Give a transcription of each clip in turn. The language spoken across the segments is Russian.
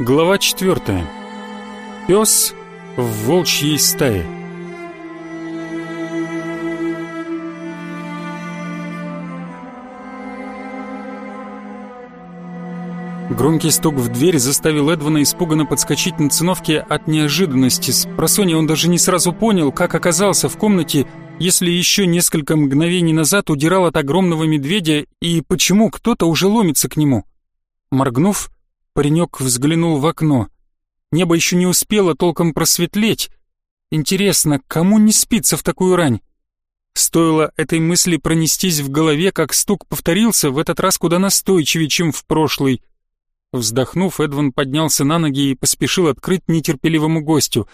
Глава 4. Пес в волчьей стае. Громкий стук в дверь заставил Эдвана испуганно подскочить на циновке от неожиданности. С просонья он даже не сразу понял, как оказался в комнате, если еще несколько мгновений назад удирал от огромного медведя и почему кто-то уже ломится к нему. Моргнув, Паренек взглянул в окно. Небо еще не успело толком просветлеть. Интересно, кому не спится в такую рань? Стоило этой мысли пронестись в голове, как стук повторился, в этот раз куда настойчивее, чем в прошлый. Вздохнув, Эдван поднялся на ноги и поспешил открыть нетерпеливому гостю.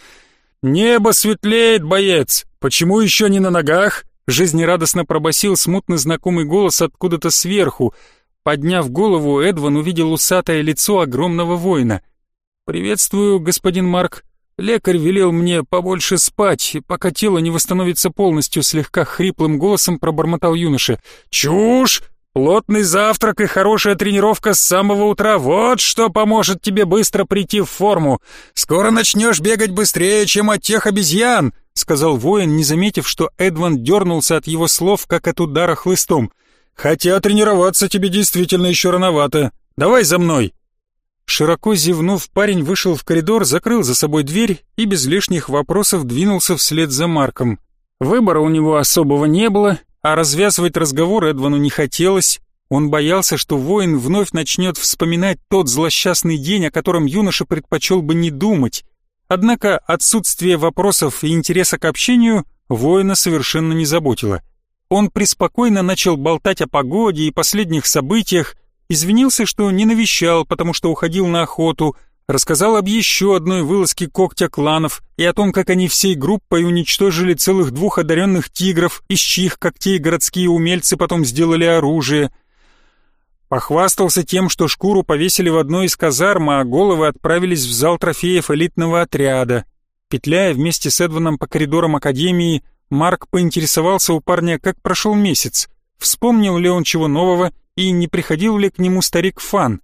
«Небо светлеет, боец! Почему еще не на ногах?» Жизнерадостно пробасил смутно знакомый голос откуда-то сверху — Подняв голову, Эдван увидел усатое лицо огромного воина. «Приветствую, господин Марк. Лекарь велел мне побольше спать, пока тело не восстановится полностью», слегка хриплым голосом пробормотал юноша. «Чушь! Плотный завтрак и хорошая тренировка с самого утра — вот что поможет тебе быстро прийти в форму. Скоро начнешь бегать быстрее, чем от тех обезьян», — сказал воин, не заметив, что Эдван дернулся от его слов, как от удара хлыстом. Хотя тренироваться тебе действительно еще рановато. Давай за мной. Широко зевнув, парень вышел в коридор, закрыл за собой дверь и без лишних вопросов двинулся вслед за Марком. Выбора у него особого не было, а развязывать разговор Эдвану не хотелось. Он боялся, что воин вновь начнет вспоминать тот злосчастный день, о котором юноша предпочел бы не думать. Однако отсутствие вопросов и интереса к общению воина совершенно не заботило. Он преспокойно начал болтать о погоде и последних событиях, извинился, что не навещал, потому что уходил на охоту, рассказал об еще одной вылазке когтя кланов и о том, как они всей группой уничтожили целых двух одаренных тигров, из чьих когтей городские умельцы потом сделали оружие. Похвастался тем, что шкуру повесили в одной из казарм, а головы отправились в зал трофеев элитного отряда. Петляя вместе с Эдваном по коридорам Академии, Марк поинтересовался у парня, как прошел месяц, вспомнил ли он чего нового и не приходил ли к нему старик Фан.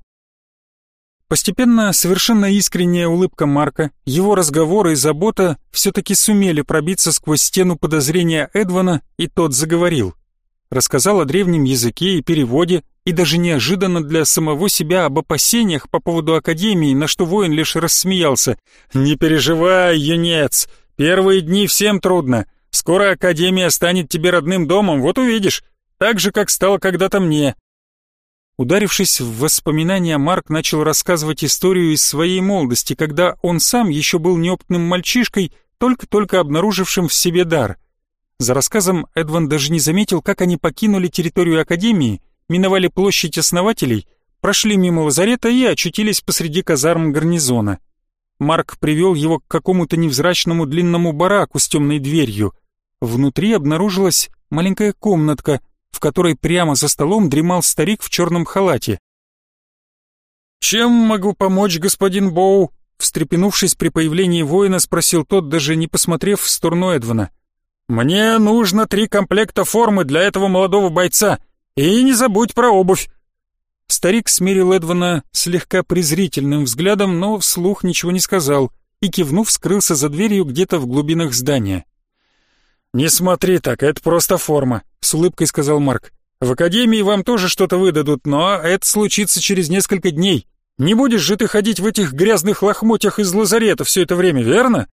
Постепенно совершенно искренняя улыбка Марка, его разговоры и забота все-таки сумели пробиться сквозь стену подозрения Эдвана, и тот заговорил. Рассказал о древнем языке и переводе, и даже неожиданно для самого себя об опасениях по поводу Академии, на что воин лишь рассмеялся. «Не переживай, юнец, первые дни всем трудно, Скоро Академия станет тебе родным домом, вот увидишь. Так же, как стало когда-то мне». Ударившись в воспоминания, Марк начал рассказывать историю из своей молодости, когда он сам еще был неопытным мальчишкой, только-только обнаружившим в себе дар. За рассказом Эдван даже не заметил, как они покинули территорию Академии, миновали площадь основателей, прошли мимо лазарета и очутились посреди казарм гарнизона. Марк привел его к какому-то невзрачному длинному бараку с темной дверью — Внутри обнаружилась маленькая комнатка, в которой прямо за столом дремал старик в черном халате. «Чем могу помочь, господин Боу?» Встрепенувшись при появлении воина, спросил тот, даже не посмотрев в сторону Эдвана. «Мне нужно три комплекта формы для этого молодого бойца, и не забудь про обувь!» Старик смерил Эдвана слегка презрительным взглядом, но вслух ничего не сказал и, кивнув, скрылся за дверью где-то в глубинах здания. «Не смотри так, это просто форма», — с улыбкой сказал Марк. «В академии вам тоже что-то выдадут, но это случится через несколько дней. Не будешь же ты ходить в этих грязных лохмотьях из лазарета все это время, верно?»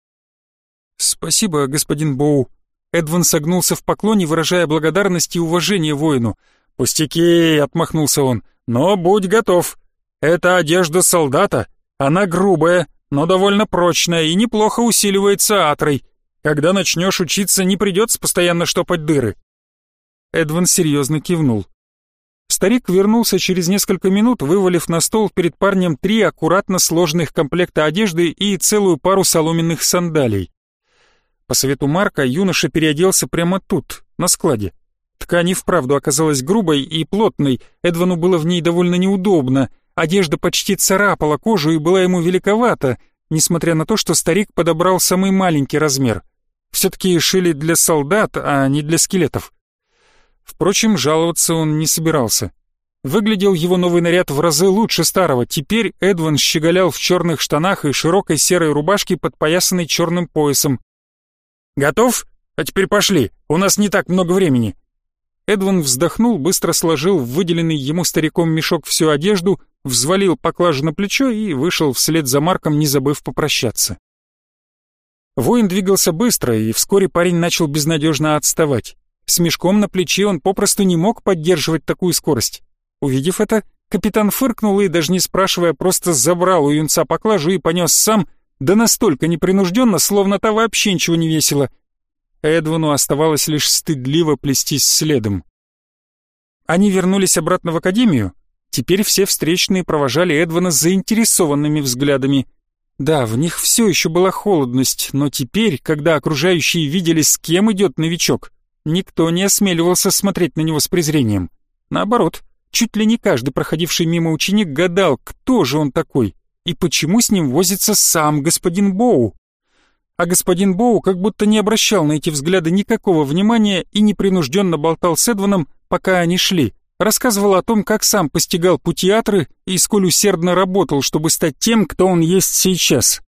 «Спасибо, господин Боу». Эдван согнулся в поклоне, выражая благодарность и уважение воину. «Пустяки», — отмахнулся он, — «но будь готов. Это одежда солдата. Она грубая, но довольно прочная и неплохо усиливается атрой. Когда начнешь учиться, не придется постоянно штопать дыры». Эдван серьезно кивнул. Старик вернулся через несколько минут, вывалив на стол перед парнем три аккуратно сложенных комплекта одежды и целую пару соломенных сандалий. По совету Марка юноша переоделся прямо тут, на складе. Ткань и вправду оказалась грубой и плотной, Эдвану было в ней довольно неудобно, одежда почти царапала кожу и была ему великовата, несмотря на то, что старик подобрал самый маленький размер. Все-таки шили для солдат, а не для скелетов. Впрочем, жаловаться он не собирался. Выглядел его новый наряд в разы лучше старого. Теперь Эдван щеголял в черных штанах и широкой серой рубашке, подпоясанной черным поясом. «Готов? А теперь пошли, у нас не так много времени». Эдван вздохнул, быстро сложил в выделенный ему стариком мешок всю одежду, взвалил поклажу на плечо и вышел вслед за Марком, не забыв попрощаться. Воин двигался быстро, и вскоре парень начал безнадежно отставать. С мешком на плече он попросту не мог поддерживать такую скорость. Увидев это, капитан фыркнул и, даже не спрашивая, просто забрал у юнца поклажу и понес сам, да настолько непринужденно, словно та вообще ничего не весила. Эдвану оставалось лишь стыдливо плестись следом. Они вернулись обратно в академию. Теперь все встречные провожали Эдвана заинтересованными взглядами. Да, в них все еще была холодность, но теперь, когда окружающие видели, с кем идет новичок, никто не осмеливался смотреть на него с презрением. Наоборот, Чуть ли не каждый проходивший мимо ученик гадал, кто же он такой и почему с ним возится сам господин Боу. А господин Боу как будто не обращал на эти взгляды никакого внимания и непринужденно болтал с Эдваном, пока они шли. Рассказывал о том, как сам постигал путиатры и сколь усердно работал, чтобы стать тем, кто он есть сейчас.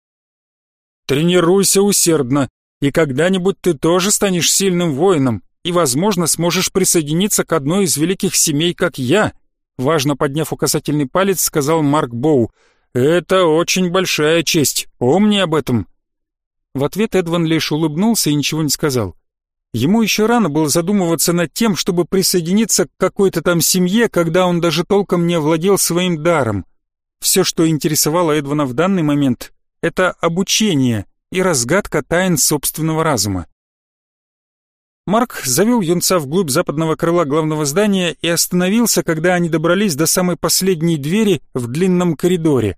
«Тренируйся усердно, и когда-нибудь ты тоже станешь сильным воином, и, возможно, сможешь присоединиться к одной из великих семей, как я», важно подняв указательный палец, сказал Марк Боу. «Это очень большая честь, помни об этом». В ответ Эдван лишь улыбнулся и ничего не сказал. Ему еще рано было задумываться над тем, чтобы присоединиться к какой-то там семье, когда он даже толком не овладел своим даром. Все, что интересовало Эдвана в данный момент, это обучение и разгадка тайн собственного разума. Марк завел юнца вглубь западного крыла главного здания и остановился, когда они добрались до самой последней двери в длинном коридоре.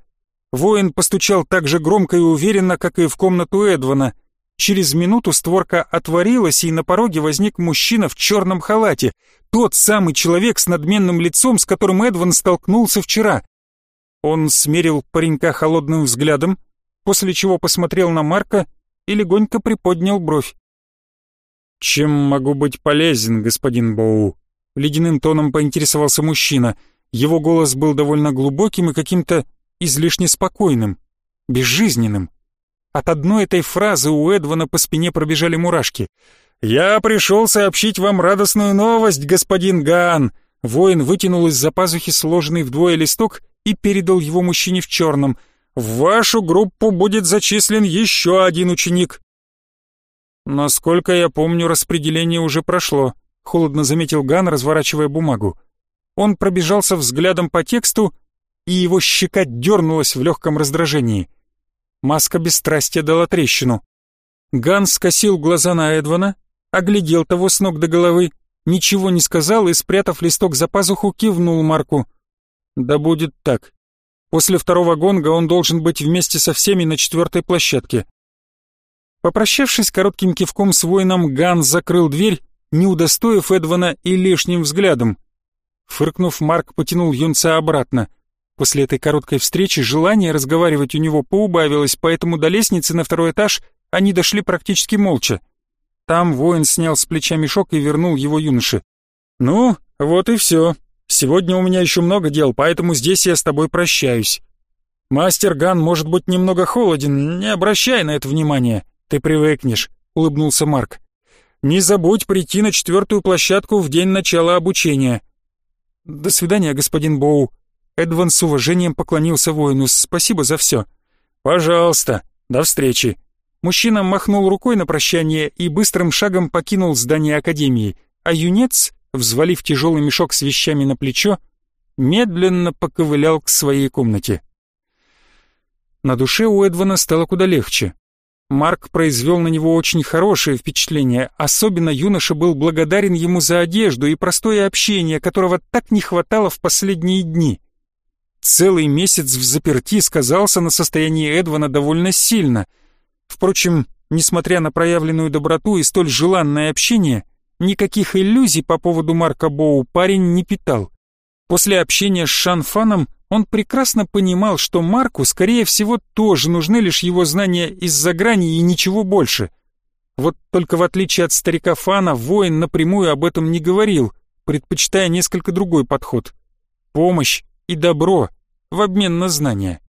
Воин постучал так же громко и уверенно, как и в комнату Эдвана. Через минуту створка отворилась, и на пороге возник мужчина в черном халате, тот самый человек с надменным лицом, с которым Эдван столкнулся вчера. Он смерил паренька холодным взглядом, после чего посмотрел на Марка и легонько приподнял бровь. «Чем могу быть полезен, господин Боу?» Ледяным тоном поинтересовался мужчина. Его голос был довольно глубоким и каким-то излишне спокойным, безжизненным. От одной этой фразы у Эдвана по спине пробежали мурашки. «Я пришел сообщить вам радостную новость, господин Ган!» Воин вытянул из-за пазухи сложенный вдвое листок и передал его мужчине в черном. «В вашу группу будет зачислен еще один ученик. «Насколько я помню, распределение уже прошло», — холодно заметил Ган, разворачивая бумагу. Он пробежался взглядом по тексту, и его щека дернулась в легком раздражении. Маска бесстрастия дала трещину. Ган скосил глаза на Эдвана, оглядел того с ног до головы, ничего не сказал и, спрятав листок за пазуху, кивнул Марку. «Да будет так. После второго гонга он должен быть вместе со всеми на четвертой площадке. Попрощавшись коротким кивком с воином, Ган закрыл дверь, не удостоив Эдвана и лишним взглядом. Фыркнув, Марк потянул юнца обратно. После этой короткой встречи желание разговаривать у него поубавилось, поэтому до лестницы на второй этаж они дошли практически молча. Там воин снял с плеча мешок и вернул его юноше. «Ну, вот и все. Сегодня у меня еще много дел, поэтому здесь я с тобой прощаюсь. Мастер Ган может быть немного холоден, не обращай на это внимания. «Ты привыкнешь», — улыбнулся Марк. «Не забудь прийти на четвертую площадку в день начала обучения». «До свидания, господин Боу». Эдван с уважением поклонился воину. «Спасибо за все». «Пожалуйста, до встречи». Мужчина махнул рукой на прощание и быстрым шагом покинул здание Академии, а юнец, взвалив тяжелый мешок с вещами на плечо, медленно поковылял к своей комнате. На душе у Эдвана стало куда легче. Марк произвел на него очень хорошее впечатление, особенно юноша был благодарен ему за одежду и простое общение, которого так не хватало в последние дни. Целый месяц в заперти сказался на состоянии Эдвана довольно сильно. Впрочем, несмотря на проявленную доброту и столь желанное общение, никаких иллюзий по поводу Марка Боу парень не питал. После общения с Шанфаном он прекрасно понимал, что Марку, скорее всего, тоже нужны лишь его знания из-за грани и ничего больше. Вот только в отличие от старика Фана, воин напрямую об этом не говорил, предпочитая несколько другой подход. помощь и добро в обмен на знания.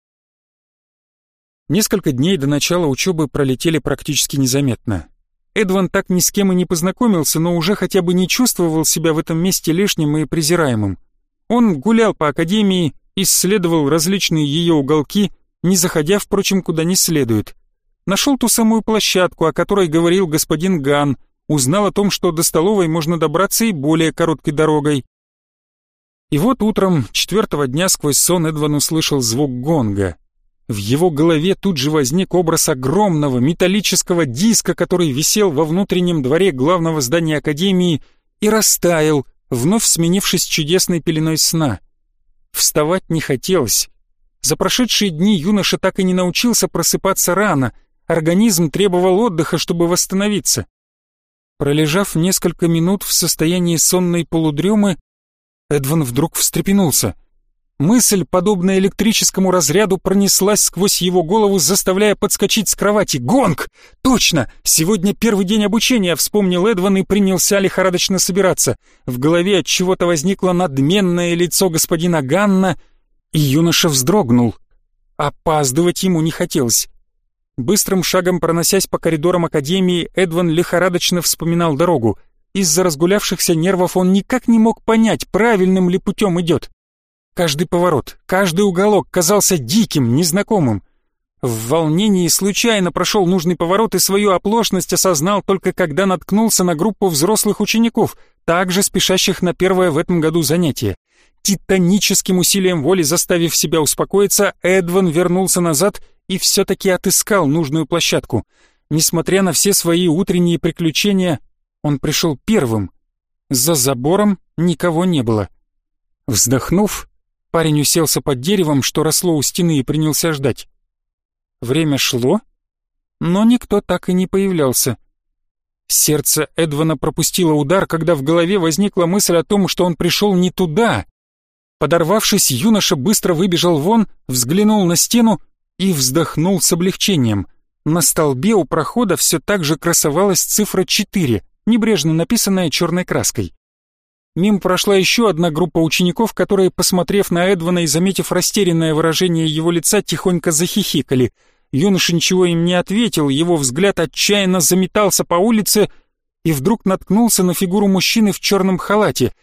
Несколько дней до начала учебы пролетели практически незаметно. Эдван так ни с кем и не познакомился, но уже хотя бы не чувствовал себя в этом месте лишним и презираемым. Он гулял по академии, исследовал различные ее уголки, не заходя, впрочем, куда не следует. Нашел ту самую площадку, о которой говорил господин Ган, узнал о том, что до столовой можно добраться и более короткой дорогой. И вот утром четвертого дня сквозь сон Эдван услышал звук гонга. В его голове тут же возник образ огромного металлического диска, который висел во внутреннем дворе главного здания Академии и растаял, вновь сменившись чудесной пеленой сна. Вставать не хотелось. За прошедшие дни юноша так и не научился просыпаться рано, организм требовал отдыха, чтобы восстановиться. Пролежав несколько минут в состоянии сонной полудремы, Эдван вдруг встрепенулся. Мысль, подобная электрическому разряду, пронеслась сквозь его голову, заставляя подскочить с кровати. «Гонг! Точно! Сегодня первый день обучения!» — вспомнил Эдван и принялся лихорадочно собираться. В голове от чего-то возникло надменное лицо господина Ганна, и юноша вздрогнул. Опаздывать ему не хотелось. Быстрым шагом проносясь по коридорам Академии, Эдван лихорадочно вспоминал дорогу. Из-за разгулявшихся нервов он никак не мог понять, правильным ли путем идет. Каждый поворот, каждый уголок казался диким, незнакомым. В волнении случайно прошел нужный поворот и свою оплошность осознал только когда наткнулся на группу взрослых учеников, также спешащих на первое в этом году занятие. Титаническим усилием воли заставив себя успокоиться, Эдван вернулся назад и все-таки отыскал нужную площадку. Несмотря на все свои утренние приключения, он пришел первым. За забором никого не было. Вздохнув, Парень уселся под деревом, что росло у стены, и принялся ждать. Время шло, но никто так и не появлялся. Сердце Эдвана пропустило удар, когда в голове возникла мысль о том, что он пришел не туда. Подорвавшись, юноша быстро выбежал вон, взглянул на стену и вздохнул с облегчением. На столбе у прохода все так же красовалась цифра 4, небрежно написанная черной краской. Мимо прошла еще одна группа учеников, которые, посмотрев на Эдвана и заметив растерянное выражение его лица, тихонько захихикали. Юноша ничего им не ответил, его взгляд отчаянно заметался по улице и вдруг наткнулся на фигуру мужчины в черном халате.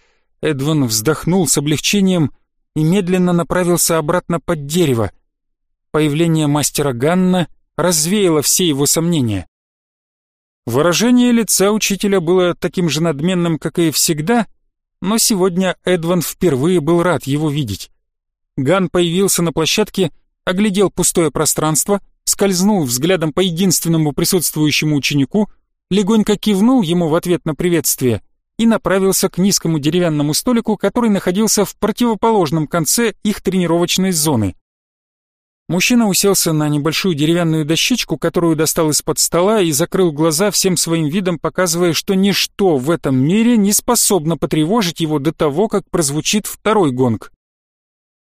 Эдван вздохнул с облегчением и медленно направился обратно под дерево. Появление мастера Ганна развеяло все его сомнения. Выражение лица учителя было таким же надменным, как и всегда — но сегодня Эдван впервые был рад его видеть. Ган появился на площадке, оглядел пустое пространство, скользнул взглядом по единственному присутствующему ученику, легонько кивнул ему в ответ на приветствие и направился к низкому деревянному столику, который находился в противоположном конце их тренировочной зоны. Мужчина уселся на небольшую деревянную дощечку, которую достал из-под стола и закрыл глаза всем своим видом, показывая, что ничто в этом мире не способно потревожить его до того, как прозвучит второй гонг.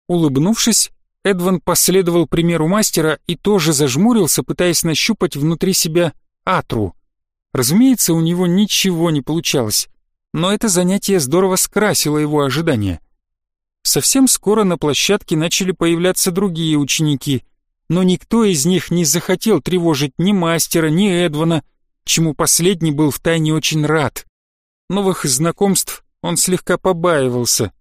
Улыбнувшись, Эдван последовал примеру мастера и тоже зажмурился, пытаясь нащупать внутри себя атру. Разумеется, у него ничего не получалось, но это занятие здорово скрасило его ожидания. Совсем скоро на площадке начали появляться другие ученики, но никто из них не захотел тревожить ни мастера, ни Эдвана, чему последний был втайне очень рад. Новых знакомств он слегка побаивался.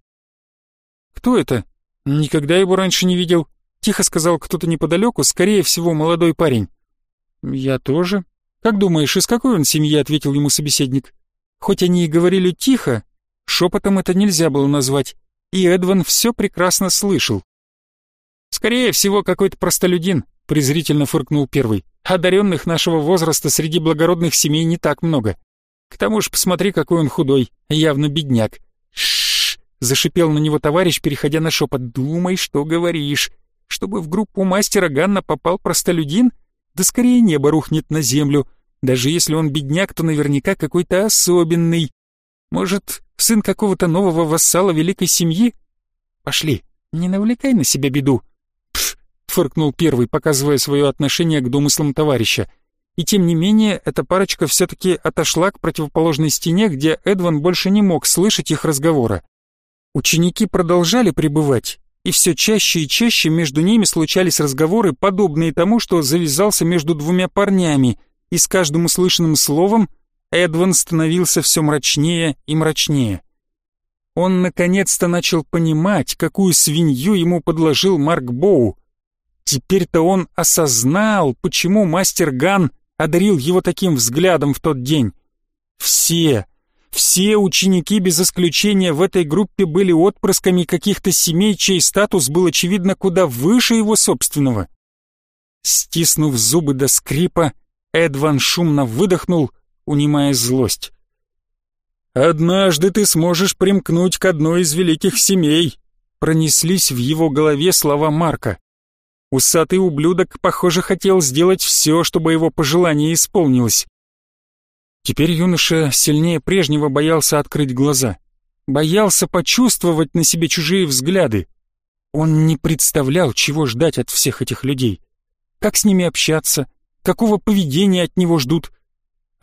«Кто это? Никогда его раньше не видел», — тихо сказал кто-то неподалеку, скорее всего, молодой парень. «Я тоже. Как думаешь, из какой он семьи?» — ответил ему собеседник. Хоть они и говорили тихо, шепотом это нельзя было назвать и Эдван все прекрасно слышал. «Скорее всего, какой-то простолюдин», — презрительно фыркнул первый. «Одаренных нашего возраста среди благородных семей не так много. К тому же посмотри, какой он худой, явно бедняк». «Шшш!» — зашипел на него товарищ, переходя на шепот. «Думай, что говоришь. Чтобы в группу мастера Ганна попал простолюдин? Да скорее небо рухнет на землю. Даже если он бедняк, то наверняка какой-то особенный. Может, сын какого-то нового вассала великой семьи? Пошли, не навлекай на себя беду. Пф, фыркнул первый, показывая свое отношение к домыслам товарища. И тем не менее, эта парочка все-таки отошла к противоположной стене, где Эдван больше не мог слышать их разговора. Ученики продолжали пребывать, и все чаще и чаще между ними случались разговоры, подобные тому, что завязался между двумя парнями, и с каждым услышанным словом Эдван становился все мрачнее и мрачнее. Он наконец-то начал понимать, какую свинью ему подложил Марк Боу. Теперь-то он осознал, почему мастер Ган одарил его таким взглядом в тот день. Все, все ученики без исключения в этой группе были отпрысками каких-то семей, чей статус был очевидно куда выше его собственного. Стиснув зубы до скрипа, Эдван шумно выдохнул, унимая злость. «Однажды ты сможешь примкнуть к одной из великих семей», пронеслись в его голове слова Марка. Усатый ублюдок, похоже, хотел сделать все, чтобы его пожелание исполнилось. Теперь юноша сильнее прежнего боялся открыть глаза. Боялся почувствовать на себе чужие взгляды. Он не представлял, чего ждать от всех этих людей. Как с ними общаться, какого поведения от него ждут.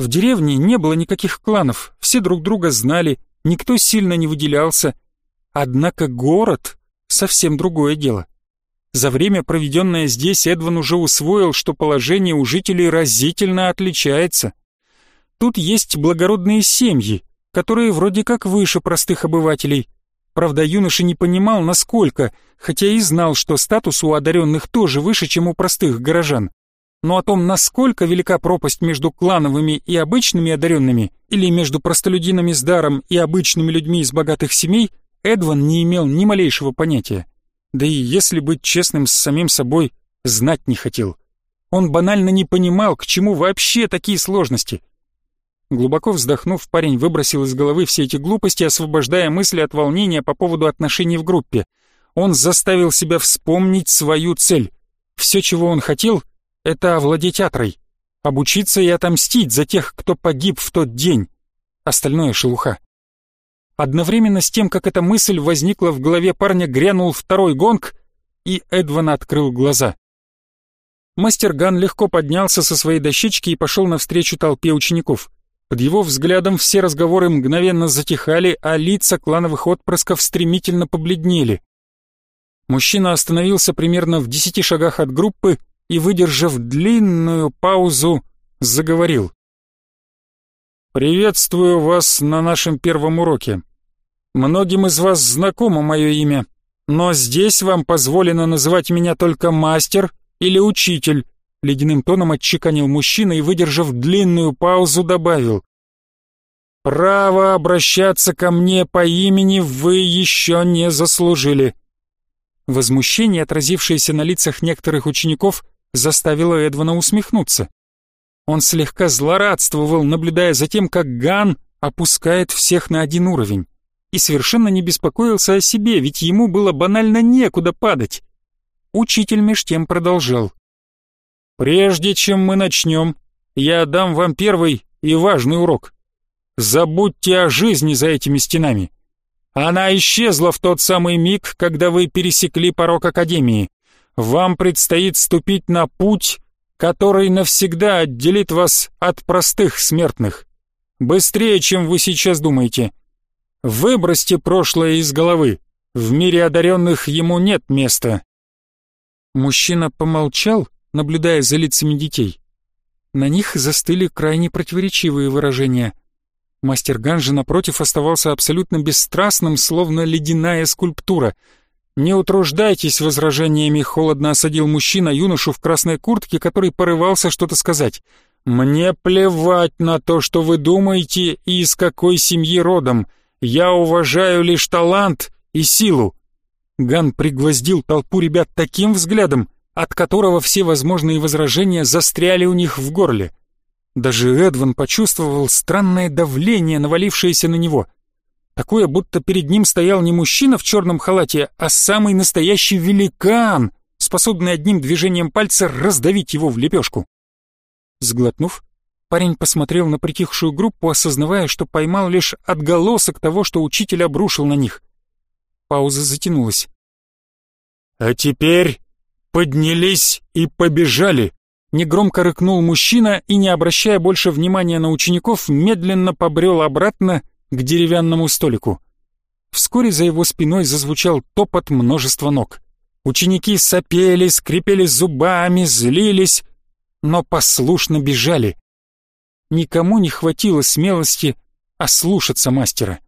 В деревне не было никаких кланов, все друг друга знали, никто сильно не выделялся. Однако город — совсем другое дело. За время, проведенное здесь, Эдван уже усвоил, что положение у жителей разительно отличается. Тут есть благородные семьи, которые вроде как выше простых обывателей. Правда, юноша не понимал, насколько, хотя и знал, что статус у одаренных тоже выше, чем у простых горожан но о том, насколько велика пропасть между клановыми и обычными одаренными, или между простолюдинами с даром и обычными людьми из богатых семей, Эдван не имел ни малейшего понятия. Да и если быть честным с самим собой, знать не хотел. Он банально не понимал, к чему вообще такие сложности. Глубоко вздохнув, парень выбросил из головы все эти глупости, освобождая мысли от волнения по поводу отношений в группе. Он заставил себя вспомнить свою цель. Все, чего он хотел — это овладеть Атрой, обучиться и отомстить за тех, кто погиб в тот день. Остальное шелуха. Одновременно с тем, как эта мысль возникла в голове парня, грянул второй гонг, и Эдван открыл глаза. Мастер Ган легко поднялся со своей дощечки и пошел навстречу толпе учеников. Под его взглядом все разговоры мгновенно затихали, а лица клановых отпрысков стремительно побледнели. Мужчина остановился примерно в десяти шагах от группы и, выдержав длинную паузу, заговорил. «Приветствую вас на нашем первом уроке. Многим из вас знакомо мое имя, но здесь вам позволено называть меня только мастер или учитель», ледяным тоном отчеканил мужчина и, выдержав длинную паузу, добавил. «Право обращаться ко мне по имени вы еще не заслужили». Возмущение, отразившееся на лицах некоторых учеников, заставило Эдвана усмехнуться. Он слегка злорадствовал, наблюдая за тем, как Ган опускает всех на один уровень, и совершенно не беспокоился о себе, ведь ему было банально некуда падать. Учитель меж тем продолжал. «Прежде чем мы начнем, я дам вам первый и важный урок. Забудьте о жизни за этими стенами. Она исчезла в тот самый миг, когда вы пересекли порог Академии вам предстоит ступить на путь, который навсегда отделит вас от простых смертных. Быстрее, чем вы сейчас думаете. Выбросьте прошлое из головы. В мире одаренных ему нет места. Мужчина помолчал, наблюдая за лицами детей. На них застыли крайне противоречивые выражения. Мастер Ганжи, напротив, оставался абсолютно бесстрастным, словно ледяная скульптура — «Не утруждайтесь возражениями», — холодно осадил мужчина юношу в красной куртке, который порывался что-то сказать. «Мне плевать на то, что вы думаете и из какой семьи родом. Я уважаю лишь талант и силу». Ган пригвоздил толпу ребят таким взглядом, от которого все возможные возражения застряли у них в горле. Даже Эдван почувствовал странное давление, навалившееся на него — Такое, будто перед ним стоял не мужчина в черном халате, а самый настоящий великан, способный одним движением пальца раздавить его в лепешку. Сглотнув, парень посмотрел на притихшую группу, осознавая, что поймал лишь отголосок того, что учитель обрушил на них. Пауза затянулась. «А теперь поднялись и побежали!» Негромко рыкнул мужчина и, не обращая больше внимания на учеников, медленно побрел обратно к деревянному столику. Вскоре за его спиной зазвучал топот множества ног. Ученики сопели, скрипели зубами, злились, но послушно бежали. Никому не хватило смелости ослушаться мастера.